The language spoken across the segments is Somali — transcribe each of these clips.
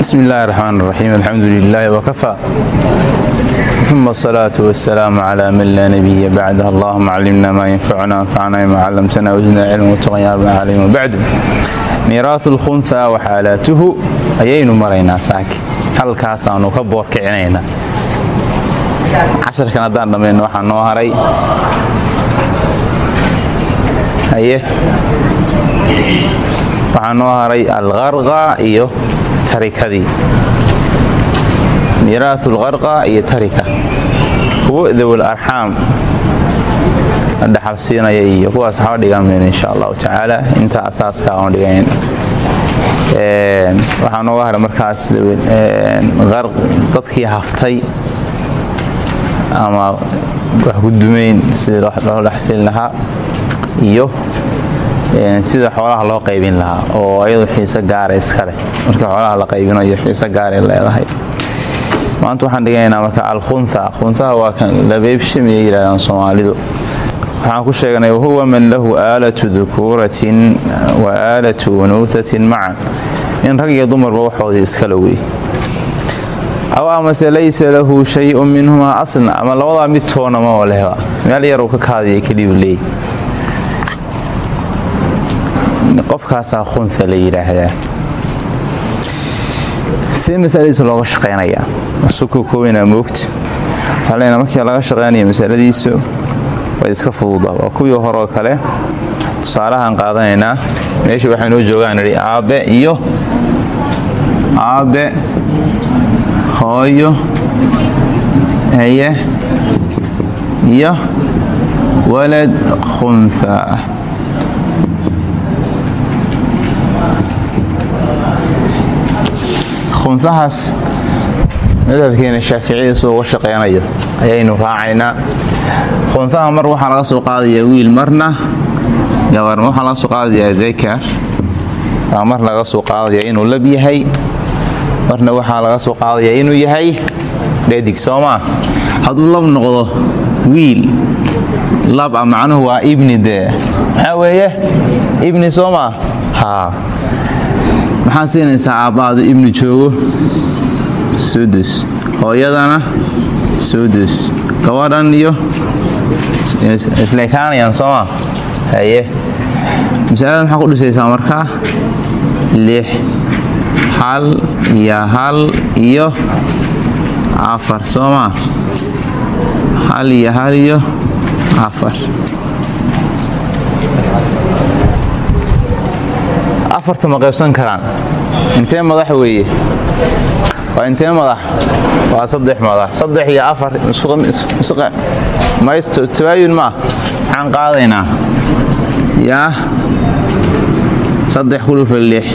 bismi illaahi raxmaan raxiim alxamdu lilaahi wakafaa uma asalaatu wasalaamu calaa man laa nabiya bacdah allahuma callimna maa yanfacuna anfacna bima callamtana wzidna cilma watuqan ya rabna calamin wabacdu miiraahu lkhunha waxaalaatuhu ayaynu maraynaa saaki. Halkaasaanu ka boorkicinaynaa casharkan haddaan dhammayno waxaa noo haray. Waxaa noo haray alqarqa iyo tarikadii. Miiraahu lqarqa iyo tarika. Kuwo dawal arxaam dhaxal iyo kuwaas waxba dhigan mayno insha allahu tacaala. Inta asaaska aan dhigayn waxaa nooga haray markaas dadkii haftay ama wax ku dumayn sidii loo dhexsilin lahaa iyo sida xoolaha loo qaybin lahaa oo ayadu xiise gaara iskaleh marka xoolaha la qaybinayo xiise gaaray leedahay. Maanta waxaan dhiganaynaa marka alkhunha khunhaha waa labeebshimiyay yidhahdaan soomaalidu. Waxaan ku sheegnay wahuwa man lahu aalatu dukuuratin wa aalatu unuuhatin macan in rag iyo dumarba waxoodii iskala wey aw amase laysa lahu shayun minhumaa asna ama labadaa mid toona maba lehba. Meel yaruu ka kaadiya keliyu leey qofkaasaa khunha la yidhaahdaa see masaladiisa looga shaqaynayaa suku koobinaa moogta. Waxaa leenaa markii laga shaqaynaya masaladiisu way iska fududa. Waa kuwii horoo kale tusaalahaan qaadanaynaa meesha waxay noo joogaan idhi aabbe iyo aabbe hooyo haye iyo walad khunha khunhahaas madhabkeena shaaficiyada siduu uga shaqaynayo ayaynu raacaynaa. Khunhaha mar waxaa laga soo qaadayaa wiil marna gabar waxaa laga soo qaadayaa dakar mar laga soo qaadaya inuu lab yahay marna waxaa laga soo qaadayaa inuu yahay dhadig soomaa hadduu lab noqdo wiil lab a macnuhu waa ibni dee. Maxaa weeye? Ibni soomaa haa maxaa siinaysaa aabbaadu ibni joogo? Sudus hooyadana? Sudus gabadhan iyo? Isleekaanayaan sooma haye. Masalada maxaa ku dhisaysaa markaa lix hal iyo hal iyo afar. Sooma hal iyo hal iyo afar afarta ma qaybsan karaan? Intee madax weeye? Waa intee madax? Waa saddex madax. Saddex iyo afar tawaayun maa maxaan qaadaynaa. Yaa? Saddex ku dhufa lix.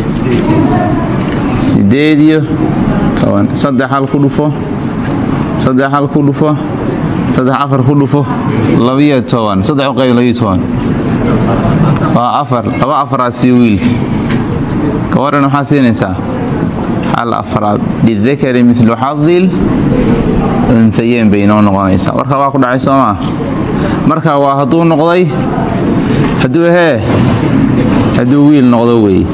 Sideed iyo toban. Saddex hal ku dhufo. Saddex hal ku dhufo. Saddex afar ku dhufo. Labiyo toban. Saddex u qayb labiyo toban. Waa afar. Laba afaraad sii wiilka gabaran maxaa siinaysaa hal afraad lidakari milu xadil untayeen bay inoo noqonaysaa warka waa ku dhacay soomaa marka waa hadduu noqday hadduu hee hadduu wiil noqdo weeye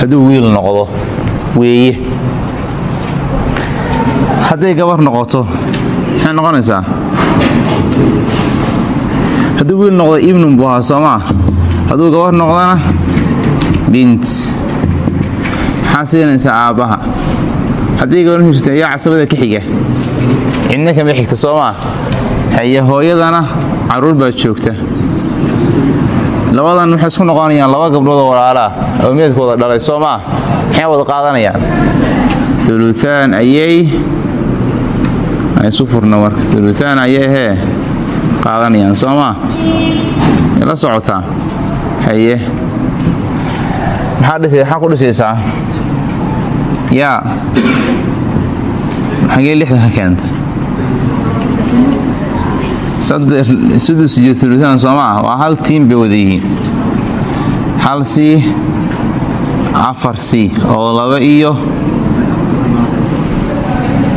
hadduu wiil noqdo weeye hadday gabar noqoto maxay noqonaysaa hadduu wiil noqdo ibnun buu ahaa soomaa hadduu gabar noqdona bint maxaa siinaysaa aabbaha haddii gabar hurta yaa casabada ka xiga cidna kama xigta soomaa haye hooyadana carruur baa joogta. Labadan waxay isku noqonayaan laba gabdhoodoo walaalaa oo meedkooda dhalay soomaa maxay wada qaadanayaan? Uluaan ayay isu furna marka uluaan ayay hee qaadanayaan soomaa la socotaa haye maxaa ku dhisaysaa? Yaa. Xagee lixdan ka keenta sudus iyo uluaan soomaa waa hal tiim bay wada yihiin. Hal c afar c oo laba iyo.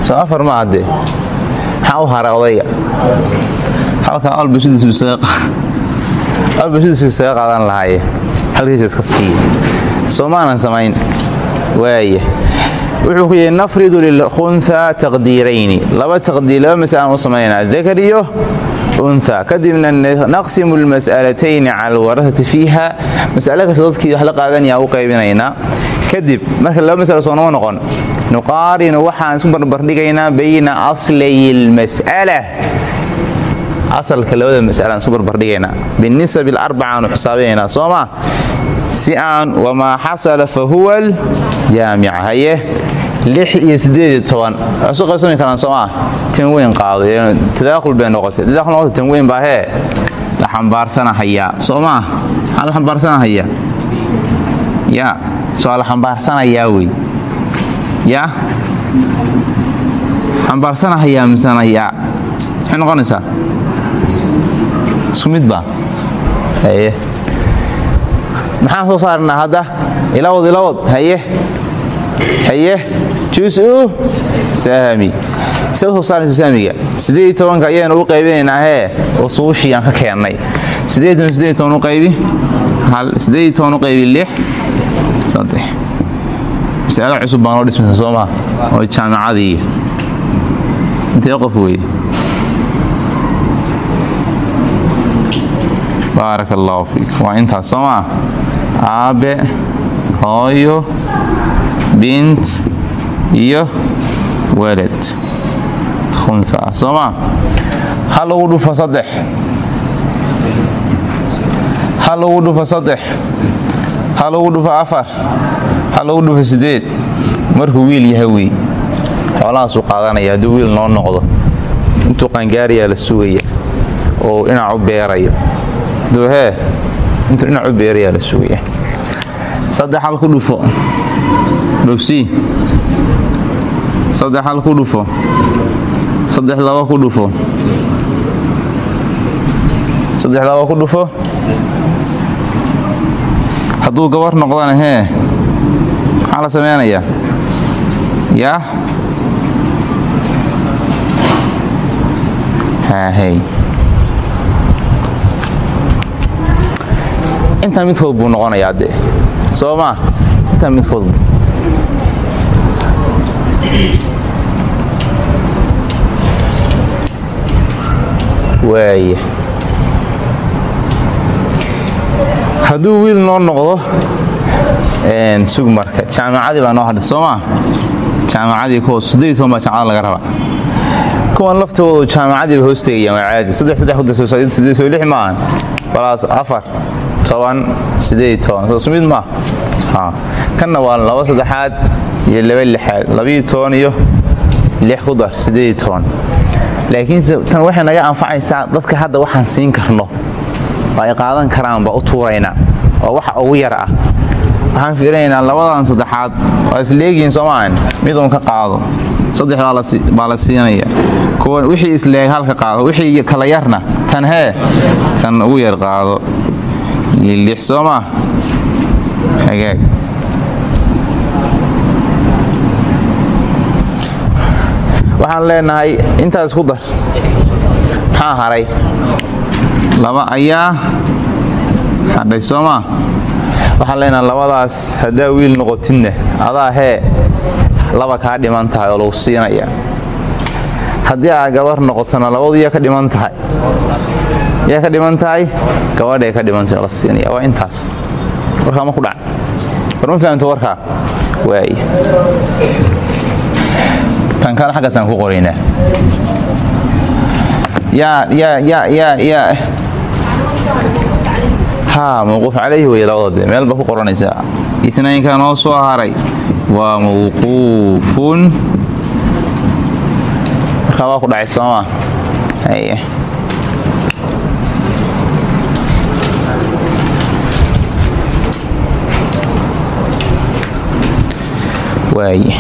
Soo afar ma haddee maxaa u hara odayga? Halkaa albashidiisu isaga qaadan lahaaye halkiisa iska siiya soomaanan samayn. Waaya wuxuu ku yihi nafridu lilkhunha taqdiirayni. Laba laba mas'alaan u samaynaa dakar iyo kadibna naqsimu lmas'alatayni cala alwarahati fiiha. Mas'ale kasta dadkii wax la qaadanaya u qaybinaynaa kadib marka laba masalo soo noo noqon. Nuqaarinu waxaan isku barbardhigaynaa bayna aslay lmas'ala asalka labada mas'alaan isku barbardhigaynaa binisab alarbacaanu xisaabinaynaa soo ma si aan wamaa xasala fa huwa aljaamica haye isu qaybsami karaan soo maa tan weyn qaado tadaaqul bay noqotay. Tadaaqul noqotay tan weyn baa hee. La xambaarsanahayaa soo maa maxaa la xambaarsanahayaa yaa soo la xambaarsanayaa wey. Yaa xambaarsanahayaa misanayaa maxay noqonaysaa? Isku mid baa? Haye maxaan soo saarnaa hadda? Ilawad ilawad haye haye jusu sahmi see soo saarayso sahmiga ayaynu u qaybinaynaa hee? Usuushii aan ka keennay qaybi? Mas'alo cusub baa noo dhismaysa soo maha oo jaamicadii intee qof weeye baaraka allaahu fiik waa intaas soo aabe hooyo bint iyo weled khunha ah soo maa ha lagu dhufo saddex. Ha lagu dhufo saddex. Ha lagu dhufo afar. Ha lagu dhufo sideed markuu wiil yahay wey xoolahaasuu qaadanaya hadduu wiil noo noqdo. Intuu qaangaarayaa la sugaya oo dhinac u beerayo duhee intuu dhinac u beerayaa la sugaya saddex hal ku dhufo dhubsii saddex hal ku dhufo saddex laba ku dhufo saddex laba ku dhufo hadduu gabar noqdana hee maxaa la samaynayaa yaa haahey intaa midkood buu noqonayaa dee soo maa intaa midkood waaya hadduu wiil noo noqdo sug marka jaamacadii baa noo hadhay soo maa jaamacadii kuwa siddeed toban baa jaamacada laga rabaa kuwan laftoodu jaamacadii bay hoos tegayaan waa caadi. Saddex saddex ku darso soo lix maahan. Balaas afar maa ha. Kanna waa laba saddexaad iyo laba lixaad. Labiyo toban iyo lix ku dar siddeed toban? Laakiinse tan waxay naga anfacaysaa dadka hadda waxaan siin karno. Oo ay qaadan karaan baa u tuuraynaa oo waxa ugu yar ah. Waxaan fiirinaynaa labadan saddexaad. Waa isleegihiin soomaahan miduun ka qaado. Saddex baa la siinaya. Kuwan wixii isleeg halka qaado. Wixii kala yarna. Tan hee tan ugu yar qaado soo maa waxaan leenahay intaas ku dar. Maxaa haray. Laba ayaa. Hadhay soo maa waxaan leenahay labadaas haddaa wiil noqotidna adaa hee laba kaa dhiman tahay oo lagu siinaya. Haddii aa gabar noqotona labadu yaa ka dhiman tahay yaa ka dhiman tahay gabadhay ka dhiman tahay oo la siinaya waa intaas. Warkaa ma ku dhac. War ma fahamto warkaa waay. Tan kale xaggaasaan ku qoraynaa yaa yaa yaa yaa yaa. Haa mawquuf calayhi wey labada dee. Meel ba ku qoranaysaa itnaynka noo soo haray waa mawquufun. Markaa waa ku dhacay soomaa haye waaye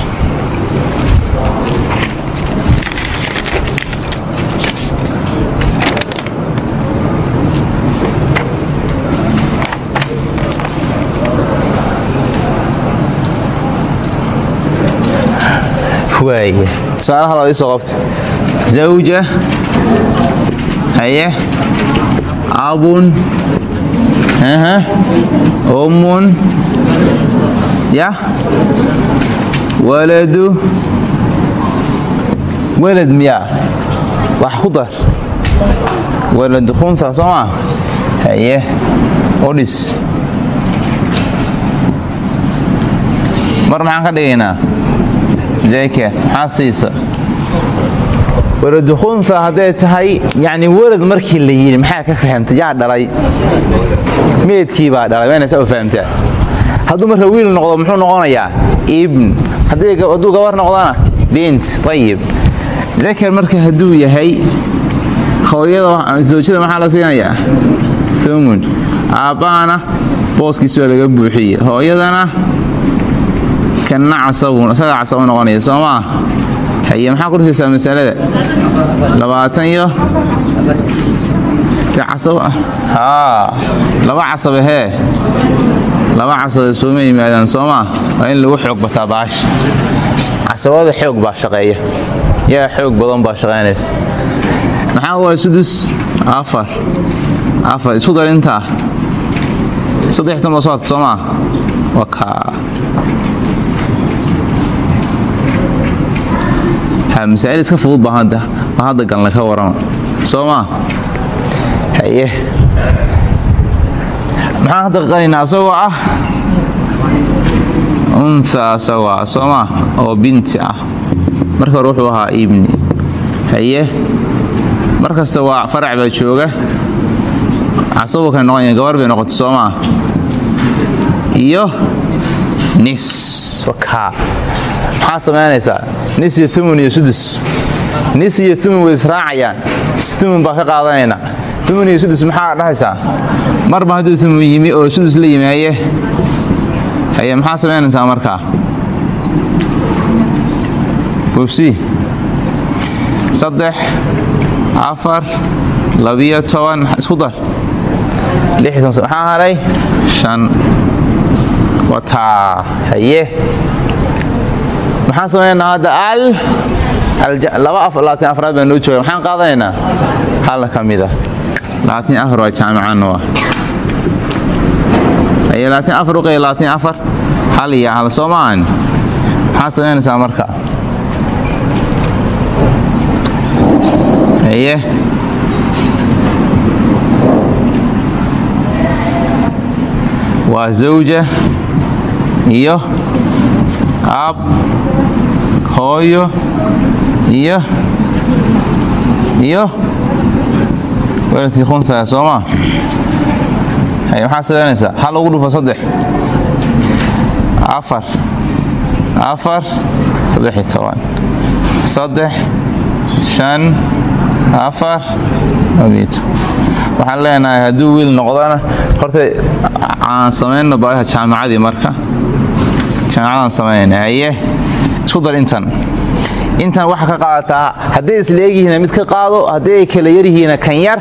waaya tusaalaha laba isoo qabta zawja. Haye. Abun. Ummun. Ya waladu walad miyaa wax ku dar. Waladu khunha soo maa haye. Odhis mar maxaan ka dhigaynaa? Jeke maxaa siisa? Waladu khunha hadday tahay yacni walad markii la yidhi maxaa ka fahamtay? Yaa dhalay. Meedkii baa dhalay wayna saa u fahamtaa hadduu marka wiil noqdo muxuu noqonayaa? Ibn. Hadduu gabar noqdona bint. Ayib zakar marka hadduu yahay hooyada zawjada maxaa la siinayaa? Umun aabbaana booskiis laga buuxiye hooyadana kanna casabun isagaa casabu noqonaya soo maa haye maxaa ku masalada? Labaatan iyo laba casabe hee. Laba casabe sooma yimaadaan soo maa waa in lagu xoog bataa baasha casabada xoog baa shaqeeya. Yaa xoog badan baa shaqaynaysa. Maxaa waa sudus afar. Afar. Isku dar intaa. Saddex tan soo harta soo maa waa masaa'il iska fudud baa hadda galna ka warama soo maa haye maxaan hadda qanaynaa asagoo ah? Unha asagoo ah soo maa oo binti ah. Marka hore wuxuu ahaa ibni. Haye mar kasta waa farac baa jooga. Casabo kale noqonaya gabar bay noqotay soo maa iyo nis. Wakaa maxaa samaynaysaa nis iyo umun iyo sudus nis iyo umun way israacayaan umun baa ka qaadanaynaa umun iyo sudus maxaa dhahaysaa marba hadduu umun yimi oo sudus la yimaaye haye? Maxaa samaynaysaa markaa bubsi saddex afar labiyo toban isku dar. Maxaa haray shan. Wataa haye? Maxaan samaynaynaa hadda al afraad baan noo jooga. Maxaan qaadanaynaa hal ka mida afar waa jaamicannu ah hal iyo hal. Soo maahan maxaa marka? Haye waa zawja iyo ab hooyo iyo. Iyo. Weladkii khuntaa soo maa haye maxaa samaynaysaa hal ugu dhufo saddex. Afar. Afar. Saddex-iyo toban. Saddex. Shan. Afar. Abiito waxaan leenahay hadduu wiil noqdana horta aan samayno baaha jaamacadii marka. Jaamacadaan samaynayna haye isku dar intan intan waxa ka qaadataa hadday isla egyihiina mid ka qaado hadday ay kala yaryihiina kan yar.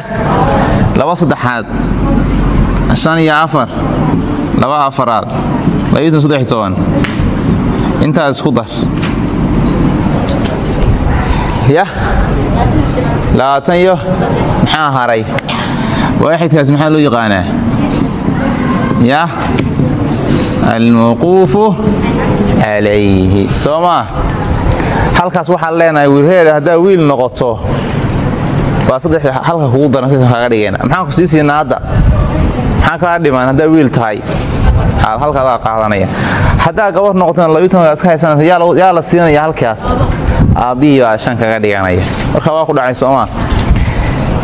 Laba saddexaad. Shan iyo afar. Laba afaraad. Labiitan saddex toban. Intaas isku dar. Ya? Labaatan iyo? Maxaa haray? Waaxidkaas maxaa loo yaqaanaa? Ya? Almawquufu calayhi soo maa halkaas waxaan leenahay wirheer haddaa wiil noqoto waa saddex halka kugu daran kaaga dhigayna. Maxaan ku sii siinaa hadda? Maxaa kaa dhiman haddaa wiil tahay? Halka adaa qaadanaya. Haddaa gabar noqotona labiitanka iska haysanaysa. Yaa la siinaya halkaas? Aabbihii baa shan kaga dhiganaya. Marka waa ku dhacay soomaa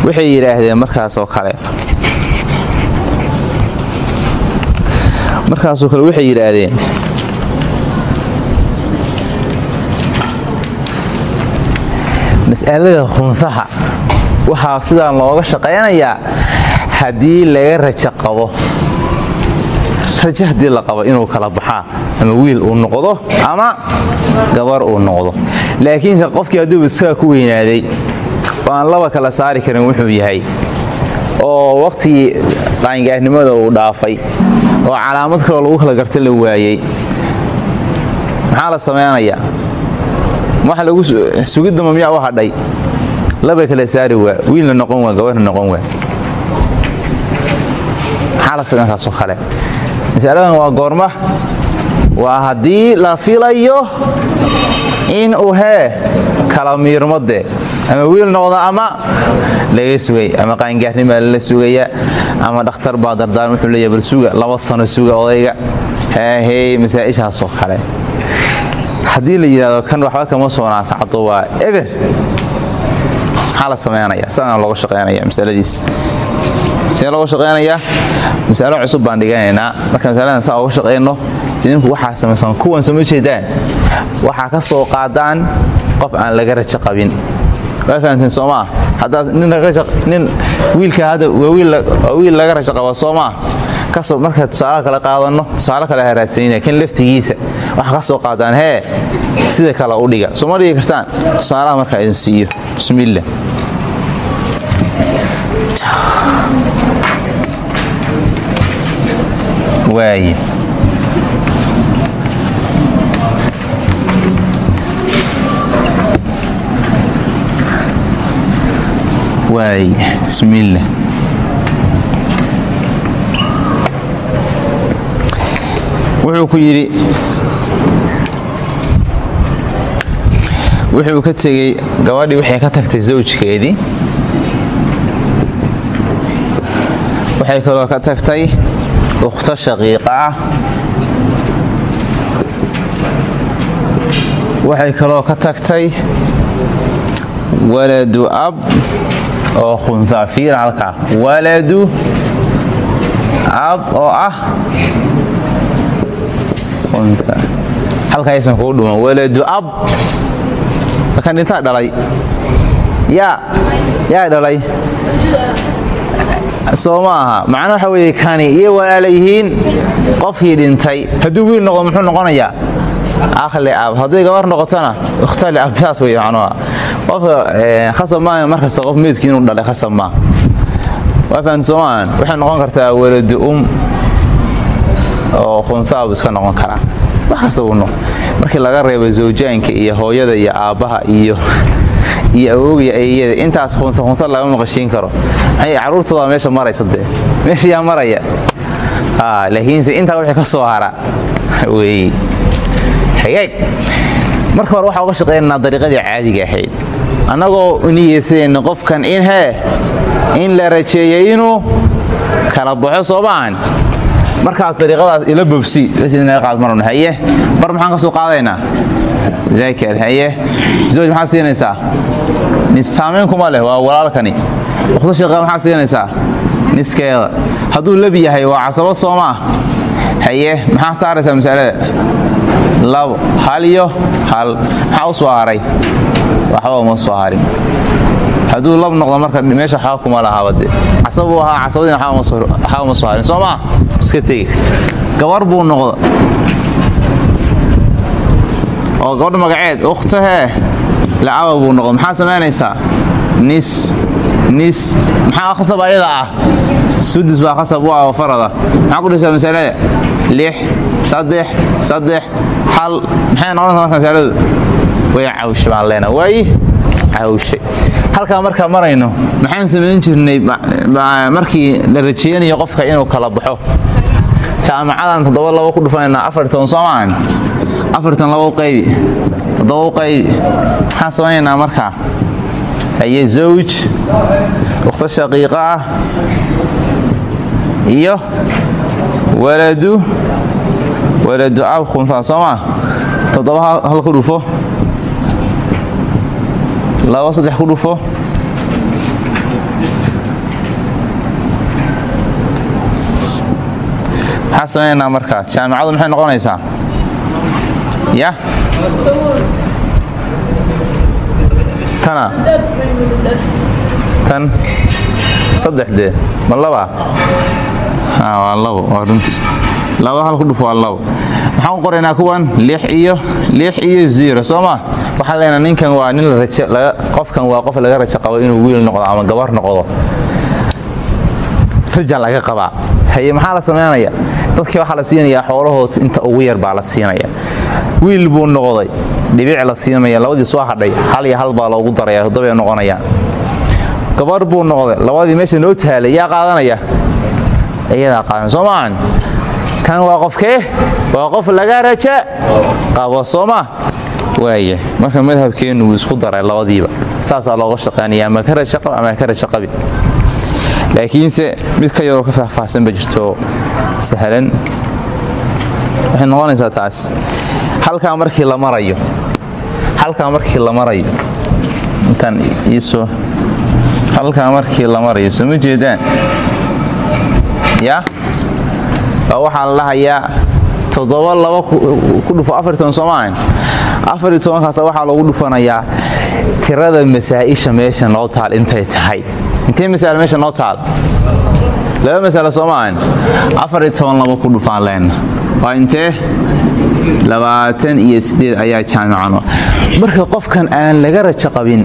waxay yidhaahdeen markaasoo kale. Markaasoo kale waxay yidhaahdeen mas'alada khunsaha. Waxaa sidaan looga shaqaynayaa haddii laga rajo qabo. Rajo haddii la qabo inuu kala baxaa ama wiil uu noqdo ama gabar uu noqdo. Laakiinse qofkii hadduuba isagaa ku weynaaday oo aan laba kala saari karin wuxuu yahay. Oo wakhtigii qaangaarnimada uu dhaafay oo calaamad kaloo lagu kala garta la waayey maxaa la samaynayaa waxa lagu sugidama miyaa u hadhay? Laba kala saari waa wiilna noqon waa gabarna noqon waa. Maxaa la samay kaasoo kale? Masaladan waa goorma. Waa haddii la filayo in uu hee kala miirmode ama wiil noqdo ama laga sugay ama qaangaarnimaa lala sugaya ama dhakhtar baa dardaan wuxuu leeya bal suga laba sano suga odayga. Heehey masaa'ishaasoo kale haddii la yidhahdo kan waxba kama soo naasacdo waa eber. Maxaa la samaynaya sidaana looga shaqaynaya masaladiis. Sidee looga shaqaynayaa cusub baan dhiganaynaa marka masaladan saa oga shaqayno idinku waxaa samaysan kuwan soo jeedaan. Waxaa ka soo qaadaan qof aan laga rajo qabin. Waa fahamteen soomaa haddaad nin wiilka hadda waa wiil laga rajo qaba ka soo marka tusaale kale qaadanno tusaale kale haraadsanina kan laftigiisa waxaa ka soo qaadaan hee sida kale u dhiga. Soo ma dhigi kartaan? Tusaalaha markaa idin siiyo. Bismiillah waaye. Waaye. Bismiillah wuxuu ku yidhi wuxuu ka tegey gabadhii waxay ka tagtay zawjkeedii. Waxay kaloo ka tagtay ukhto shaqiiqa ah. Waxay kaloo ka tagtay waladu ab oo khuntaa fiira halkaa waladu ab oo ah halka aysan kugu dhuman waladu ab markan dhintaa dhalay. Yaa yaa dhalay. Soo ma aha. Macna waxa weeye kani iyo walaala yihiin qofkii dhintay hadduu wiil noqdo muxuu noqonayaa? Akhli ab hadday gabar noqotona ikhtali ab saas wey macnuha qofka khasab maaha markasta qof meydkii inuu dhalay khasab maaha waa fahamta soo maahan waxay noqon kartaa waladu um oo khunthaabu iska noqon karaa wax kasta markii laga reebo zawjaanka iyo hooyada iyo aabbaha iyo iyo awoogiya eeyada intaas khunta khunta lagama maqashiin karo. Carruurtooda meesha maraysa dee. Meeshayaa maraya. Laakiinse intaa wixii ka soo hara. Wey hagaag marka hore waxaa uga shaqaynaynaa dariiqadii caadiga ahayd. Annagoo niyeysanayna qofkan in hee in la rajeeyay inuu kala baxo soo maahan markaas dariiqadaas ila bogsi qaadmarn haye? Bar maxaan ka soo qaadaynaa daakar haye? Zawj maxaa siinaysaa? Nis saamayn kuma leh waa walaalkani. Ukhto shaqa maxaa siinaysaa? Niskeeda. Hadduu labi yahay waa casabo soomaa haye maxaa saaraysaa masalada labo hal iyo hal. Maxaa u haray waxba uma soo harin hadduu lab noqdo marka meesha waxba kuma lahaabade casabuu ahaa casabadiina waxba uma soo harin. Soo maa iska tegi. Gabar buu noqda oo gabadha magaceed ukhtahee lacaba buu noqda maxaa samaynaysaa nis nis. Maxaa khasab ayada ah? Sudus baa khasab u ah oo farada. Maxaa ku dhisaa masalada lix saddex saddex hal. Maxay noqonaysaa marka masaladu way cawshe baan leenaha waayi cawshe halkaa markaa marayno. Maxaan samayn jirnay markii la rajeynayo qofka inuu kala baxo. Jaamacadan toddoba labo ku dhufanaynaa afartan soomaan afartan labo qaybi toddoba qaybi. Maxaan samaynaynaa markaa? Haye zawj ukhto shaqiiqa ah iyo waladu waladu ab khuntaa soomaa toddoba hal ku dhufo labo saddex ku dhufo. Maxaa samaynaynaa markaa maxay noqonaysaa? Ya? Tana? Tan? Saddexdee ma laba? Waa labo waa laba hal dhufo waa labo. Maxaan kuwan? Lix iyo lix iyo zero soo ma waxaan leenaha ninkan waa nin qofkan waa qof laga rajo qabo inuu wiil noqdo ama gabar noqdo. Raja laga qabaa haye maxaa la samaynaya dadkii waxaa la siinayaa xoolahood inta ugu yar baa la siinaya wiil buu noqday dhibic la siinmaya labadii soo hadhay hal iyo hal baa loogu daraya toddobay noqonayaan. Gabar buu noqday labadii meesha noo taalay yaa qaadanaya? Iyadaa qaadan soo kan waa qofkee? Waa qof laga raja qabo sooma waaya. Marka madhabkeennu wuu isku daray labadiiba. Saasaa looga shaqaynaya ama ka raja qab ama ka raja qabi laakiinse mid ka yaroo ka faahfaahsan ba jirto. Sahlan. Waxay noqonaysaa taas halkaa markii la marayo halkaa markii la marayo. Intaan iisoo halkaa markii la marayo soo jeedaan? Ya waa waxaa toddoba laba ku dhufo afar toban soomaahan afar iyo tobankaas waxaa loogu dhufanayaa tirada masaa'isha meesha noo taal intay tahay. Intee masale meesha noo taal? Laba masale soomaahan afar iyo toban laba ku dhufaan leenna waa intee? Labaatan iyo sideed ayaa jaamicano marka qofkan aan laga rajo qabin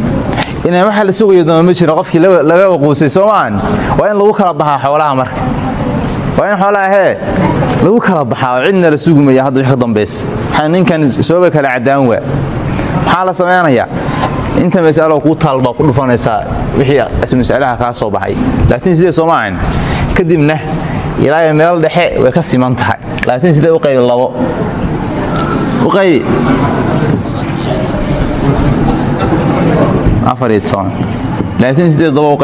inaan waxa la sugayo dooma ma jiro qofkii laga waquusay soomaahan waa in lagu kala baxaa xoolaha marka. Waa in xoolaha hee lagu kala baxaa oo cidna la sugmaya hadda wix ka dambaysa waxaa ninkan sooba kala caddaan waa maxaa la samaynayaa inta masalo kuu taal ku dhufanaysaa wixii masalaha kaa soo baxay. Laakiin sidee soomaahan kadibna ilaa meel dhexe way ka siman tahay. Laakiin sidee u qaybi labo? U toban. Laakiin sideed labo u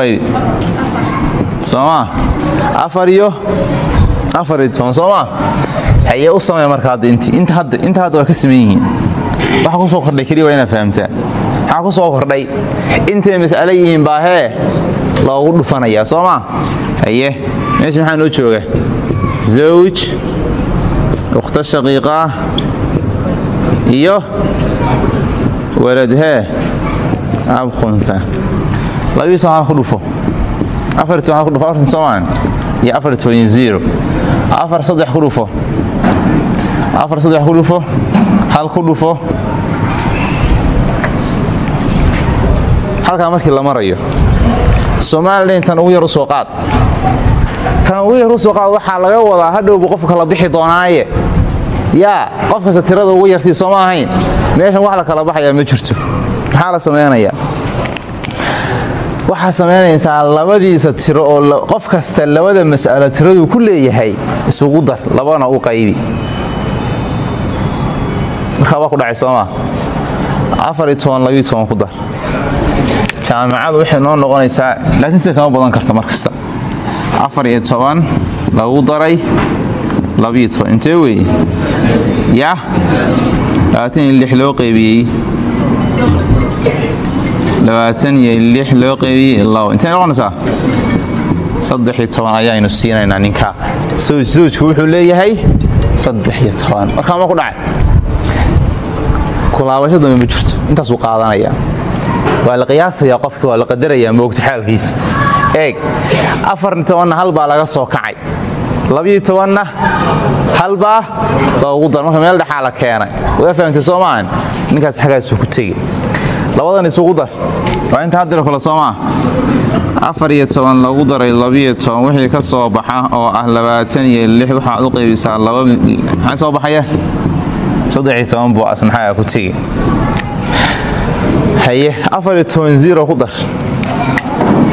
soomaa afar afar iyo toban soomaa hayee u samey marka hadda. Waa ka siman yihiin. Waxa ku soo kordhay keliya waa inaad fahamtaa. Maxaa ku soo kordhay. Intay mas'alo yihiin baa hee? Loogu dhufanayaa soo maa haye meesha maxaa noo jooga? Zawj ukhta shaqiiqaa iyo walad hee? Ab khunfa. Labiyo toban ku dhufo. Afartan soomaan iyo afar toban zero afar saddex ku dhufo. Afar saddex ku dhufo hal ku dhufo. Halkaa markii la marayo somalilan tan ugu yar u soo qaad. Tan ugu yar u soo qaad waxaa laga wadaa hadhowbu qofka kala bixi doonaaye. Yaa qof kasta tirada ugu yarsii sooma ahayn. Meeshan wax la kala baxayaa ma jirto. Maxaa la samaynayaa waxaa samaynaysaa labadiisa tiro oo qof kasta labada mas'alo tiraduu ku leeyahay isugu dar labana u qaybi. Markaa ku dhacay soomaa ku dar. Jaamacadu waxay noo noqonaysaa laakiin sida kama badan karta mar kasta. Afar iyo toban lagu daray intee iyo lix loo qaybiyey labaatan iyo lix loo qaybiyey labo intee noqonaysaa? Saddex iyo toban ayaaynu siinaynaa ninkaa zawjku wuxuu leeyahay saddex iyo toban. Markaa ma ku dhacay? Kulaabasho ma jirto. Intaasuu qaadanayaa. Waa la qiyaasayaa qofki waa la qadarayaa moogta xaalkiisa. Eeg afar tobanna halbaa laga soo kacay. Labiyo tobanna halbaa loogu dar marka meel dhexaa la keenay. Waa fahamtay soo maahan? Ninkaas xaggaasuu ku tegi labadan isugu dar. Waa inta haddiro kale soo maa afar lagu daray labiyo toban. Wixii ka soo baxa oo ah labaatan iyo lix waxaad u qaybisaa laba maxaa soo baxaya saddex iyo toban buu asnaxaga ku tegi. Haye afar iyo toban zero ku dar.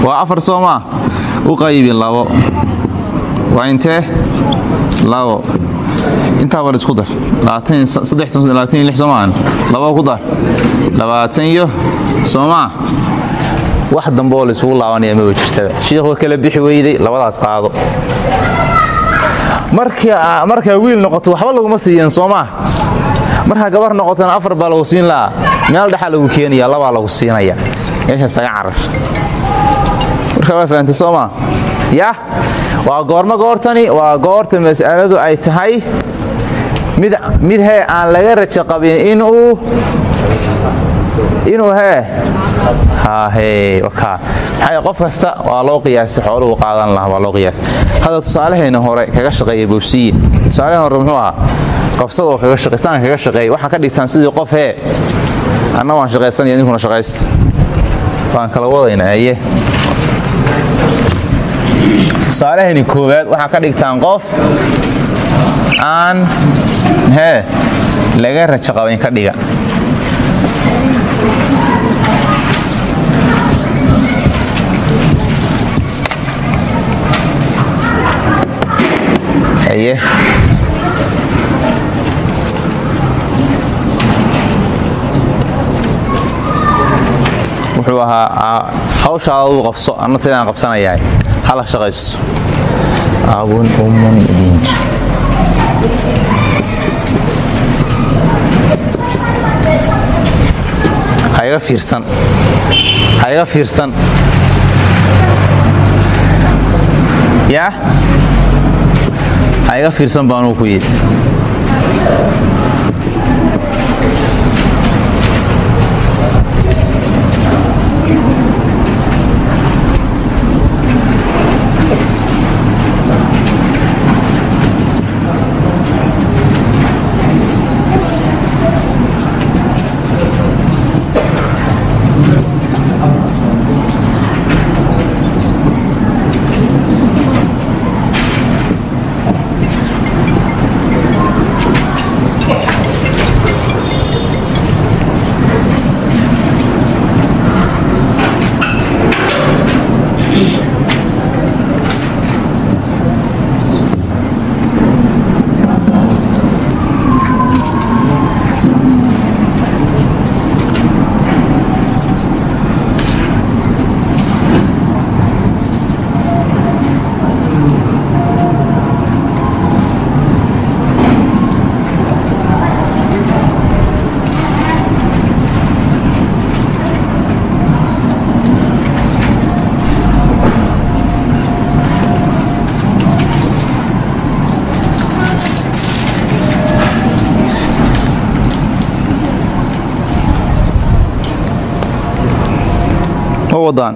Waa afar soo maa u qaybi labo. Waa intee? Labo intaa bal isku dar. Soomaan labo ku dar. Labaatan iyo soomaa wax dambe oo laisugu laabanaya maba jirtaba kala bixi weyday labadaas qaado. Markaa wiil noqoto waxba laguma siiyeen soomaa markaa gabar noqotana afar baa lagu siin lahaa. Meel dhexaa lagu keenaya labaa lagu siinaya. Meeshaas carar. Markaa waa fahamtay soomaa yah waa goormo goortani waa goorta mas'aladu ay tahay mid hee aan laga rajo qabin inuu inuu hee. Qof kasta waa loo qiyaasay xooluhu qaadan lahaa waa loo qiyaasay. Hadda tusaalehayna hore kaga shaqeeya bowsiye tusaalehan hore muxuu ahaa qabsadoo shaqaystaan kaga shaqeeya waxaa ka dhigtaan sidii qof hee. Anna waan shaqaysanaya ninkuna shaqaysta. Waan kala wadaynaa aye koowaad waxaa ka dhigtaan qof aan hee laga rajo qabayn ka dhiga. Haye. Wuxuu ahaa hawshaaduu qabso annata inaan qabsanayahay. Hala shaqayso. Abun ummun idinji ha iga fiirsan. Yaa ha iga fiirsan baanuu ku yidhi wadaan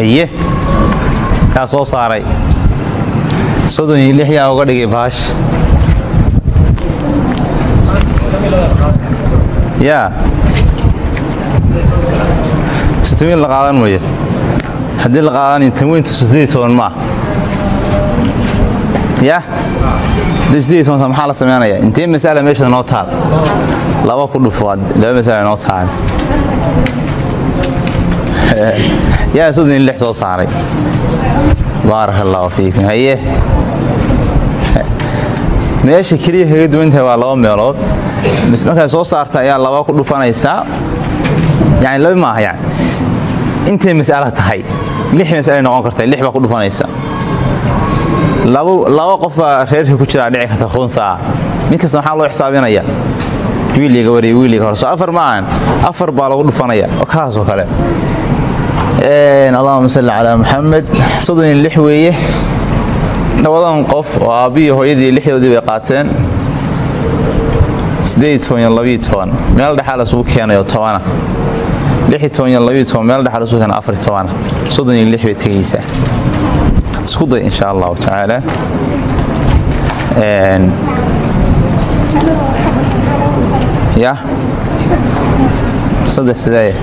haye kaa soo saaray. Soddon iyo lix yaa uga dhigay baash. Yaa. Sitamiin la qaadan mayo haddii la qaadanayo tanweynta siddeed toban maa yaa. Haddii siddeed iyo toban taa maxaa la samaynayaa intee masala meesha noo taal. Laba ku dhufood laba masala noo taal yaa soddon iyo lix soo saaray. Baaraka allahu fiikum. Haye. Meesha keliya kaga duwantahay waa laba meelood. Markay soo saarta ayaa laba ku dhufanaysaa yani laba maaha yani intay mas'ala tahay lix mas'alay noqon karta lix baa ku dhufanaysa. Laba qofbaa reerka ku jiraa dhici karta khuntaa mid kasta maxaa loo xisaabinaya? Wiiliga wariy wiiliga hore soo afar ma ahan. Afar baa lagu dhufanaya. Oo kaasoo kale allahuma salli calaa maxamed soddon iyo lix weeye. Labadan qof oo aabbiyo hooyadii lixdoodii bay qaateen. Siddeed toban iyo labiyo toban. Meel dhexaa lasugu keenayo tobana lixi toban iyo labiyo toban meel dhexaa lasugu keena afar tobana iyo lix bay tegaysaa isku day insha allahu tacaala ya? Saddex sideeye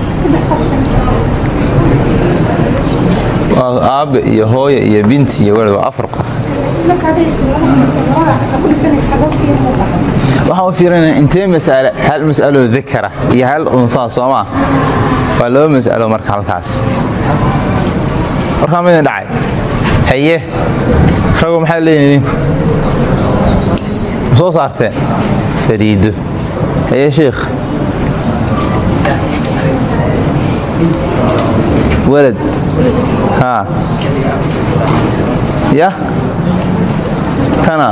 waa aabbe iyo hooye iyo binti iyo weli afar qof. Waxaan u fiirinaya intee mas'ale hal mas'aloo dakara iyo hal unhaa soomaa? Waa laba mas'alo marka halkaas. Warkaa midin dhacay. Haye rago maxaad leeyihiin soo saarteen? Fariido. Haye sheikh walad ya? Tana.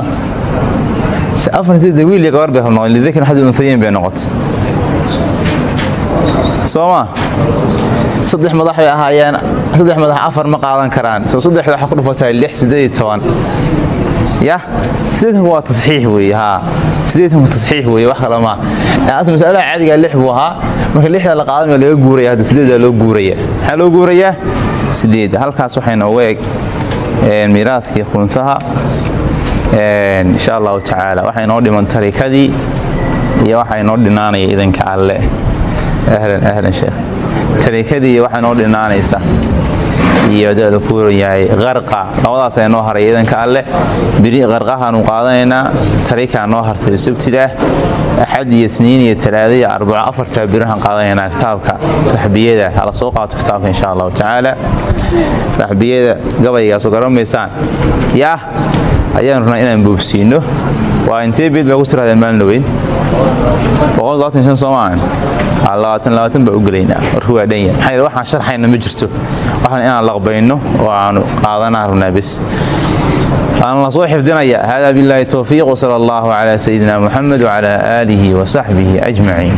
Afartida wiil iyo gabar bay hor noqon lidakr xad unhayeyn bay noqotay soo ma saddex madax bay ahaayeen. Saddex madax afar ma qaadan karaan. Soo saddexda waxa ku dhufatay lix siddeed iyo toban waa maa as masalaha caadigaa lix buu ahaa. Marka lixda la qaadamaya laga guuraya hadda sideedaa loo guuraya maxaa loo guurayaa? Sideedda halkaas waxay nooga eg miiraadkii khunsaha insha allahu tacaala. Waxaa inoo dhiman tarikadii iyo waxaa inoo dhinaanaya idanka alle. Ahlan ahlan sheekh. Tarikadii iyo waxaa inoo dhinaanaysa iyo dada ku waran yahay qarqa labadaas ayaa noo haray idanka alleh qarqahaanu qaadanaynaa tarikaa noo hartay sabtidah axad iyo sniin iyo talaada iyo arbaco afartaa birahaan qaadanaynaa kitaabka. Raxbiyada hala soo qaato kitaabka insha allahu tacaala. Raxbiyada gabaygaasoo garamaysaan yaah ayaan rabnaa inaan boobsiino waa intee beed baa ku tirahdeen maalin dhaweyn baa u gelaynaa. Warku waa dhanya maxaa waxaan sharxayna ma jirto. Waxaan inaan laqbayno oo aanu qaadanaa bes. Aan la soo xifdinaya. Hada billahi towfiiq wsala allahu calaa sayidina muxamed wcala aalihi wasaxbihi ajmaciin